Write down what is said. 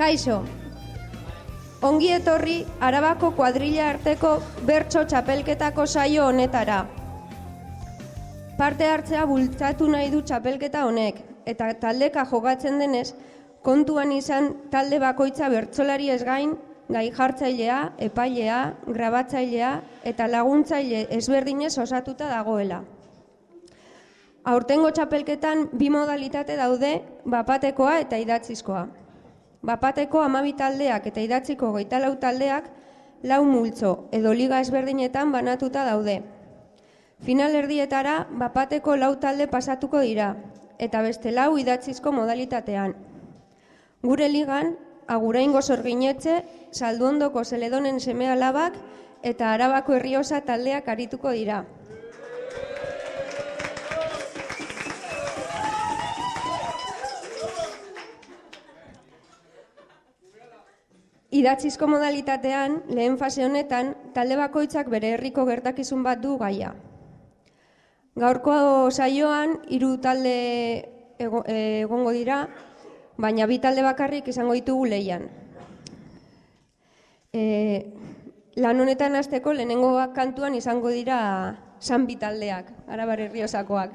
Kaixo, ongi etorri Arabako kuadrilla arteko bertso txapelketako saio honetara. Parte hartzea bultzatu nahi du txapelketa honek, eta taldeka jogatzen denez, kontuan izan talde bakoitza bertsolari ez gain, gai jartzailea, epailea, grabatzailea eta laguntzaile ezberdinez osatuta dagoela. Aurtengo txapelketan bi modalitate daude bapatekoa eta idatzizkoa. Bapateko amabi taldeak eta idatziko goita lau taldeak lau multzo edo liga ezberdinetan banatuta daude. Final erdietara bapateko lau talde pasatuko dira eta beste lau idatzizko modalitatean. Gure ligan, aguraingo zorginetxe, salduondoko zeledonen seme alabak eta arabako herriosa taldeak arituko dira. Idatzizko modalitatean, lehen fase honetan, talde bakoitzak bere herriko gertakizun bat du gaia. Gaurko saioan, hiru talde eh, egongo dira, baina bi talde bakarrik izango ditugu leian. E, lan honetan hasteko lehenengo kantuan izango dira san bi taldeak, arabar herriosakoak.